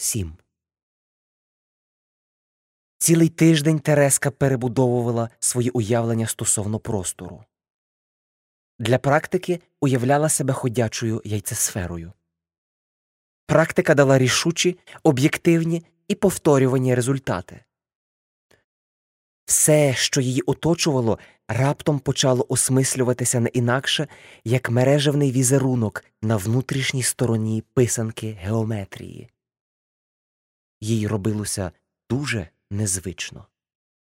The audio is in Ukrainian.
сім. Цілий тиждень Тереска перебудовувала свої уявлення стосовно простору. Для практики уявляла себе ходячою яйцесферою. Практика дала рішучі, об'єктивні і повторювані результати. Все, що її оточувало, раптом почало осмислюватися не інакше, як мережевний візерунок на внутрішній стороні писанки геометрії. Їй робилося дуже незвично.